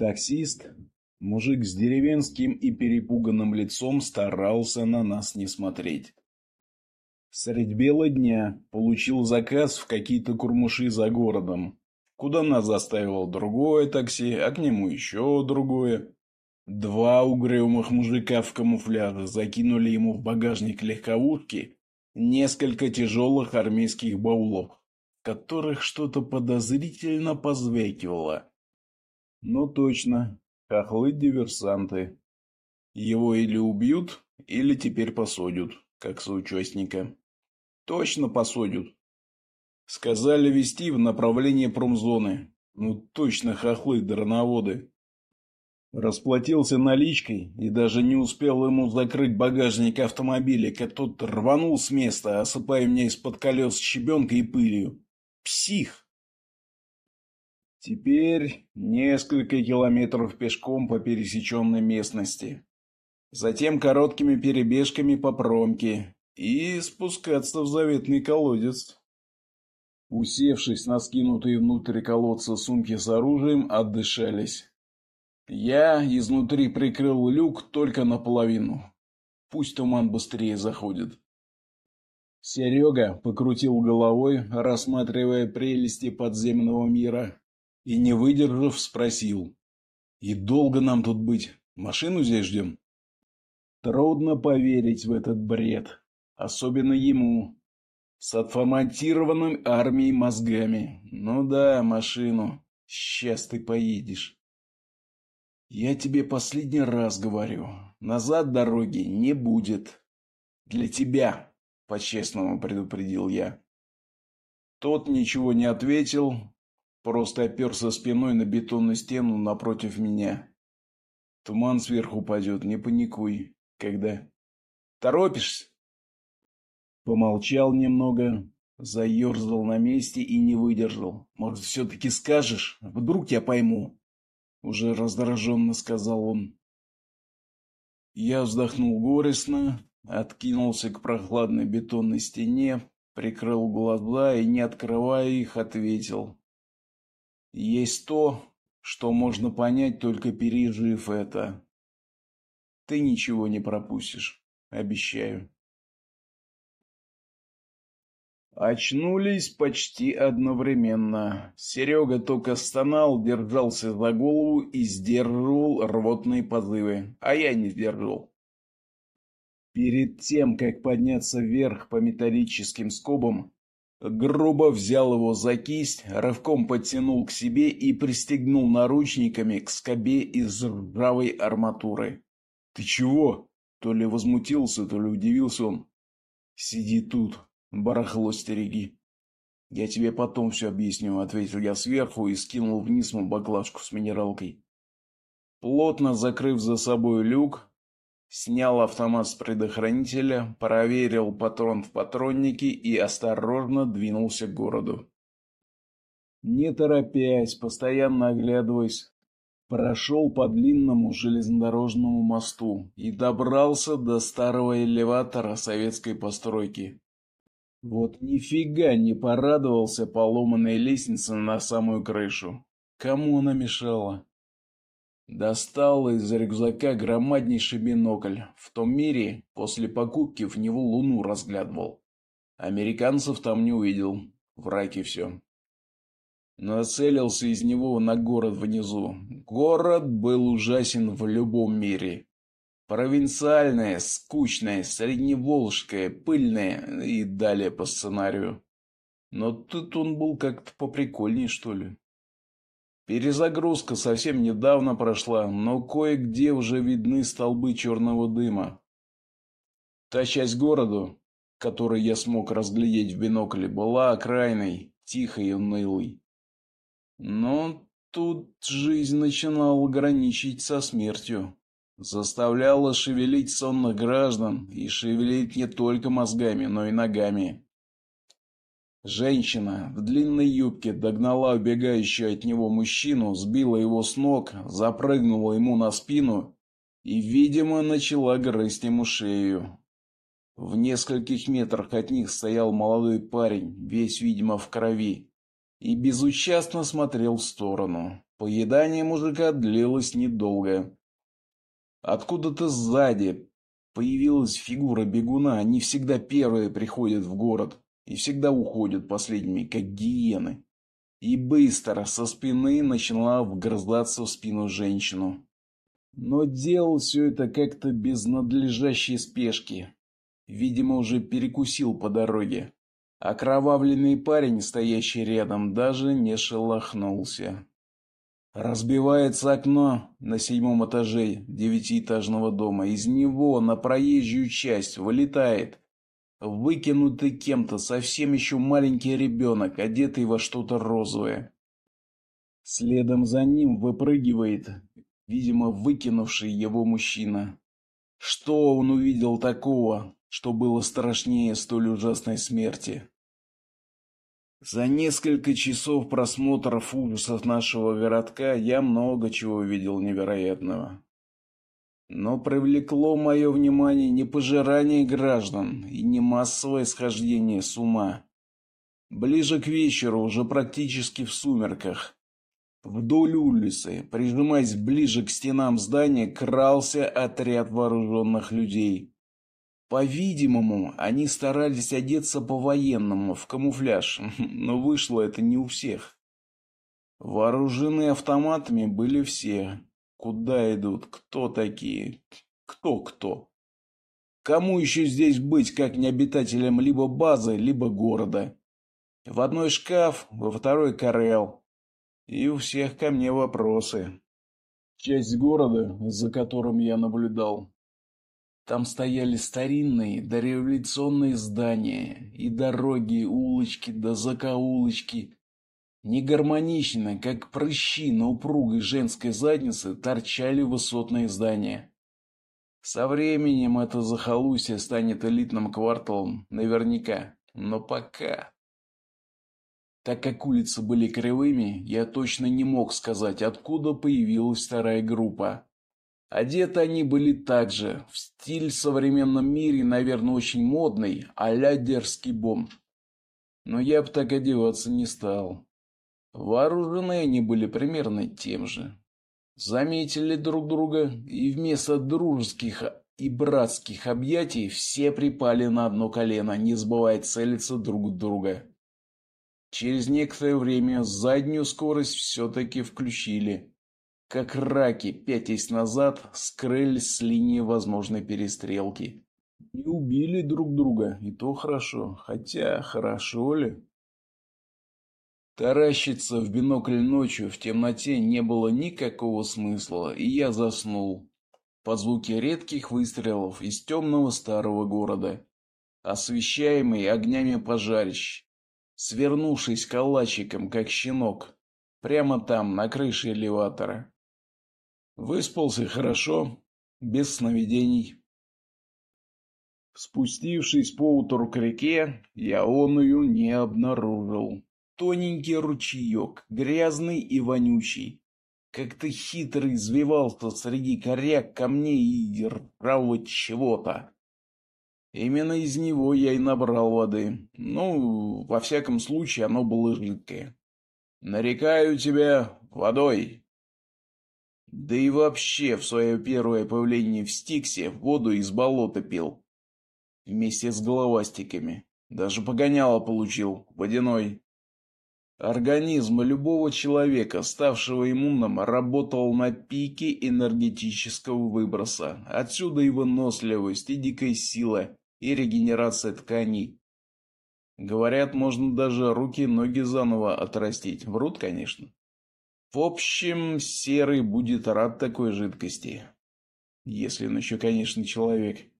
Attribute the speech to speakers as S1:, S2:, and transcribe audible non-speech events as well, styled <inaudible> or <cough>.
S1: Таксист, мужик с деревенским и перепуганным лицом, старался на нас не смотреть. Средь бела дня получил заказ в какие-то курмуши за городом, куда нас заставило другое такси, а к нему еще другое. Два угрюмых мужика в камуфляже закинули ему в багажник легковушки несколько тяжелых армейских баулов, в которых что-то подозрительно позвякивало. Ну точно, хохлы-диверсанты. Его или убьют, или теперь посадят, как соучастника. Точно посадят. Сказали вести в направлении промзоны. Ну точно хохлы-дроноводы. Расплатился наличкой и даже не успел ему закрыть багажник автомобиля, как тот рванул с места, осыпая меня из-под колес щебенкой и пылью. Псих! Теперь несколько километров пешком по пересеченной местности. Затем короткими перебежками по промке и спускаться в заветный колодец. Усевшись на скинутые внутрь колодца сумки с оружием, отдышались. Я изнутри прикрыл люк только наполовину. Пусть туман быстрее заходит. Серега покрутил головой, рассматривая прелести подземного мира, и, не выдержав, спросил. «И долго нам тут быть? Машину здесь ждем?» Трудно поверить в этот бред, особенно ему, с отформатированным армией мозгами. Ну да, машину. Сейчас ты поедешь. Я тебе последний раз говорю, назад дороги не будет. Для тебя, по-честному предупредил я. Тот ничего не ответил, просто оперся спиной на бетонную стену напротив меня. Туман сверху падет, не паникуй. Когда? Торопишься? Помолчал немного, заерзал на месте и не выдержал. Может, все-таки скажешь? Вдруг я пойму. Уже раздраженно сказал он. Я вздохнул горестно, откинулся к прохладной бетонной стене, прикрыл глаза и, не открывая их, ответил. Есть то, что можно понять, только пережив это. Ты ничего не пропустишь, обещаю. Очнулись почти одновременно. Серега только стонал, держался за голову и сдерживал рвотные позывы, а я не сдерживал. Перед тем, как подняться вверх по металлическим скобам, грубо взял его за кисть, рывком подтянул к себе и пристегнул наручниками к скобе из ржавой арматуры. «Ты чего?» То ли возмутился, то ли удивился он. «Сиди тут, барахло стереги. Я тебе потом все объясню, ответил я сверху и скинул вниз мою баклажку с минералкой. Плотно закрыв за собой люк, снял автомат с предохранителя, проверил патрон в патроннике и осторожно двинулся к городу. Не торопясь, постоянно оглядываясь, прошел по длинному железнодорожному мосту и добрался до старого элеватора советской постройки. Вот нифига не порадовался поломанной лестнице на самую крышу. Кому она мешала? Достал из рюкзака громаднейший бинокль. В том мире после покупки в него луну разглядывал. Американцев там не увидел. В раке все. Нацелился из него на город внизу. Город был ужасен в любом мире. Провинциальное, скучное, средневолжское, пыльное и далее по сценарию. Но тут он был как-то поприкольней, что ли. Перезагрузка совсем недавно прошла, но кое-где уже видны столбы черного дыма. Та часть города, которую я смог разглядеть в бинокле, была окраиной, тихой и унылой. Но тут жизнь начинала граничить со смертью заставляла шевелить сонных граждан и шевелить не только мозгами, но и ногами. Женщина в длинной юбке догнала убегающего от него мужчину, сбила его с ног, запрыгнула ему на спину и, видимо, начала грызть ему шею. В нескольких метрах от них стоял молодой парень, весь, видимо, в крови, и безучастно смотрел в сторону. Поедание мужика длилось недолго. Откуда-то сзади появилась фигура бегуна. Они всегда первые приходят в город и всегда уходят последними, как гиены. И быстро со спины начала вгрызаться в спину женщину. Но делал все это как-то без надлежащей спешки. Видимо, уже перекусил по дороге. Окровавленный парень, стоящий рядом, даже не шелохнулся. Разбивается окно на седьмом этаже девятиэтажного дома. Из него на проезжую часть вылетает выкинутый кем-то совсем еще маленький ребенок, одетый во что-то розовое. Следом за ним выпрыгивает, видимо, выкинувший его мужчина. Что он увидел такого, что было страшнее столь ужасной смерти? За несколько часов просмотров ужасов нашего городка я много чего видел невероятного. Но привлекло мое внимание не пожирание граждан и не массовое схождение с ума. Ближе к вечеру, уже практически в сумерках, вдоль улицы, прижимаясь ближе к стенам здания, крался отряд вооруженных людей. По-видимому, они старались одеться по-военному, в камуфляж, <laughs> но вышло это не у всех. Вооружены автоматами были все. Куда идут? Кто такие? Кто-кто? Кому еще здесь быть, как не обитателям либо базы, либо города? В одной шкаф, во второй карел. И у всех ко мне вопросы. Часть города, за которым я наблюдал, там стояли старинные дореволюционные здания, и дороги, улочки да закоулочки. Негармонично, как прыщи на упругой женской заднице, торчали высотные здания. Со временем это захолустье станет элитным кварталом, наверняка, но пока. Так как улицы были кривыми, я точно не мог сказать, откуда появилась вторая группа. Одеты они были также, в стиль в современном мире, наверное, очень модный, а-ля дерзкий бомб. Но я бы так одеваться не стал. Вооружены они были примерно тем же. Заметили друг друга, и вместо дружеских и братских объятий все припали на одно колено, не забывая целиться друг друга. Через некоторое время заднюю скорость все-таки включили как раки, пятясь назад, скрылись с линии возможной перестрелки. Не убили друг друга, и то хорошо. Хотя, хорошо ли? Таращиться в бинокль ночью в темноте не было никакого смысла, и я заснул. По звуке редких выстрелов из темного старого города, освещаемый огнями пожарищ, свернувшись калачиком, как щенок, прямо там, на крыше элеватора. Выспался хорошо, без сновидений. Спустившись поутру к реке, я оную не обнаружил. Тоненький ручеек, грязный и вонючий, как-то хитро извивался среди коряк камней и ржавого чего-то. Именно из него я и набрал воды. Ну, во всяком случае, оно было жидкое. Нарекаю тебя водой, да и вообще, в свое первое появление в Стиксе воду из болота пил. Вместе с головастиками. Даже погоняло получил, водяной. Организм любого человека, ставшего иммунным, работал на пике энергетического выброса. Отсюда и выносливость, и дикая сила, и регенерация тканей. Говорят, можно даже руки и ноги заново отрастить. Врут, конечно. В общем, Серый будет рад такой жидкости. Если он еще, конечно, человек.